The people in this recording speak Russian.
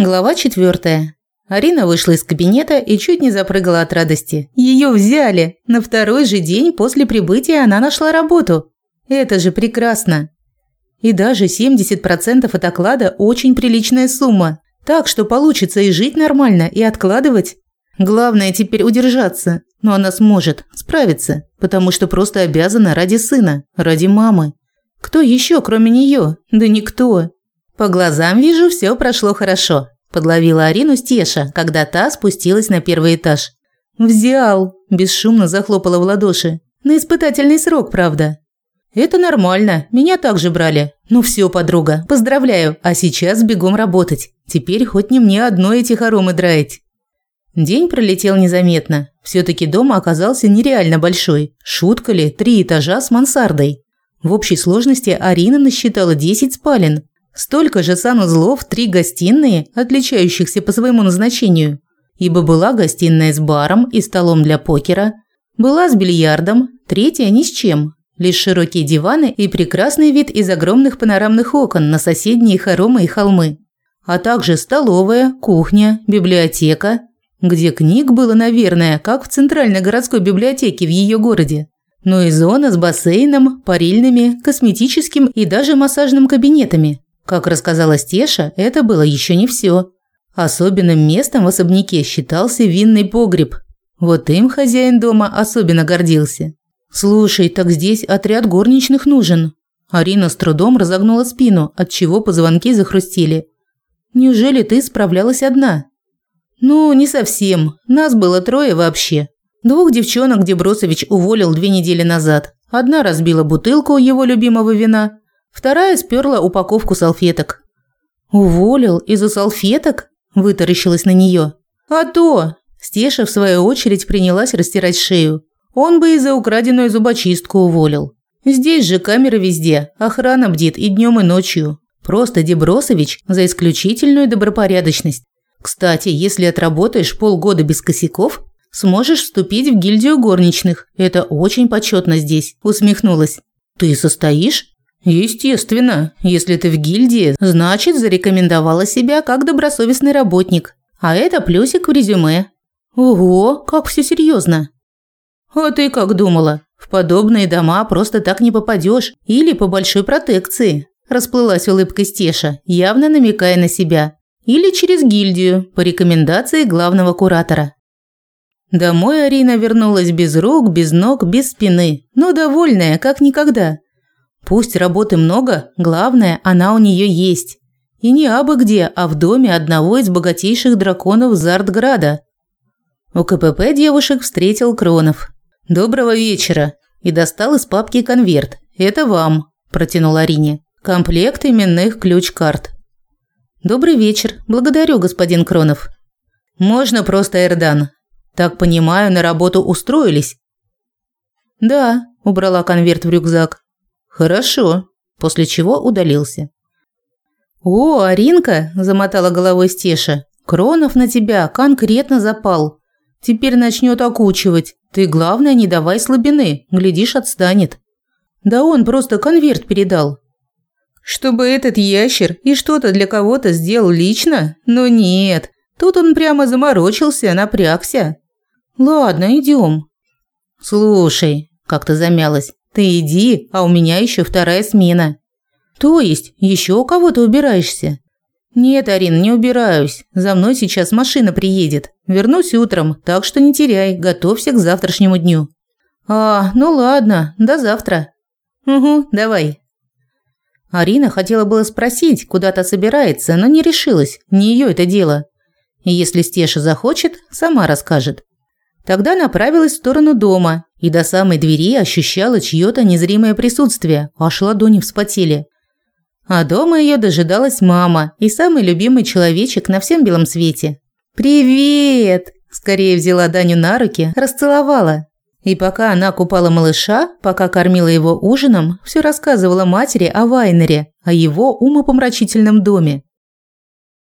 Глава четвертая. Арина вышла из кабинета и чуть не запрыгала от радости. Ее взяли. На второй же день после прибытия она нашла работу. Это же прекрасно. И даже 70% от оклада очень приличная сумма. Так что получится и жить нормально, и откладывать. Главное теперь удержаться. Но она сможет, справиться, потому что просто обязана ради сына, ради мамы. Кто еще, кроме нее? Да никто. По глазам вижу, все прошло хорошо. Подловила Арину Стеша, когда та спустилась на первый этаж. Взял, бесшумно захлопала в ладоши. На испытательный срок, правда. Это нормально, меня также брали. Ну все, подруга, поздравляю, а сейчас бегом работать. Теперь хоть не мне одной эти хоромы драить. День пролетел незаметно. все таки дом оказался нереально большой. Шутка ли, три этажа с мансардой. В общей сложности Арина насчитала 10 спален, Столько же санузлов, три гостиные, отличающихся по своему назначению. Ибо была гостиная с баром и столом для покера, была с бильярдом, третья ни с чем. Лишь широкие диваны и прекрасный вид из огромных панорамных окон на соседние хоромы и холмы. А также столовая, кухня, библиотека, где книг было, наверное, как в центральной городской библиотеке в ее городе. Но и зона с бассейном, парильными, косметическим и даже массажным кабинетами. Как рассказала Стеша, это было еще не все. Особенным местом в особняке считался винный погреб. Вот им хозяин дома особенно гордился. «Слушай, так здесь отряд горничных нужен». Арина с трудом разогнула спину, от чего позвонки захрустели. «Неужели ты справлялась одна?» «Ну, не совсем. Нас было трое вообще. Двух девчонок Дебросович уволил две недели назад. Одна разбила бутылку его любимого вина, Вторая сперла упаковку салфеток. «Уволил из-за салфеток?» – вытаращилась на нее. «А то!» – Стеша, в свою очередь, принялась растирать шею. «Он бы и за украденную зубочистку уволил. Здесь же камеры везде, охрана бдит и днем, и ночью. Просто Дебросович за исключительную добропорядочность. Кстати, если отработаешь полгода без косяков, сможешь вступить в гильдию горничных. Это очень почетно здесь», – усмехнулась. «Ты состоишь?» Естественно, если ты в гильдии, значит, зарекомендовала себя как добросовестный работник. А это плюсик в резюме. Ого, как все серьезно. А ты как думала? В подобные дома просто так не попадешь или по большой протекции. Расплылась улыбкой Стеша, явно намекая на себя. Или через гильдию, по рекомендации главного куратора. Домой Арина вернулась без рук, без ног, без спины, но довольная, как никогда. Пусть работы много, главное, она у нее есть. И не абы где, а в доме одного из богатейших драконов Зардграда. У КПП девушек встретил Кронов. «Доброго вечера!» И достал из папки конверт. «Это вам», – протянул Арине. «Комплект именных ключ-карт». «Добрый вечер. Благодарю, господин Кронов». «Можно просто Эрдан. Так понимаю, на работу устроились?» «Да», – убрала конверт в рюкзак. «Хорошо», после чего удалился. «О, Аринка!» – замотала головой Стеша. «Кронов на тебя конкретно запал. Теперь начнет окучивать. Ты, главное, не давай слабины, глядишь, отстанет». «Да он просто конверт передал». «Чтобы этот ящер и что-то для кого-то сделал лично? Но нет, тут он прямо заморочился, напрягся». «Ладно, идем». «Слушай», – как-то замялась, ты иди, а у меня еще вторая смена. То есть, еще у кого-то убираешься? Нет, Арин, не убираюсь. За мной сейчас машина приедет. Вернусь утром, так что не теряй, готовься к завтрашнему дню. А, ну ладно, до завтра. Угу, давай. Арина хотела было спросить, куда-то собирается, но не решилась. Не ее это дело. Если Стеша захочет, сама расскажет. Тогда направилась в сторону дома и до самой двери ощущала чьё-то незримое присутствие, аж ладони вспотели. А дома её дожидалась мама и самый любимый человечек на всем белом свете. «Привет!» – скорее взяла Даню на руки, расцеловала. И пока она купала малыша, пока кормила его ужином, всё рассказывала матери о Вайнере, о его умопомрачительном доме.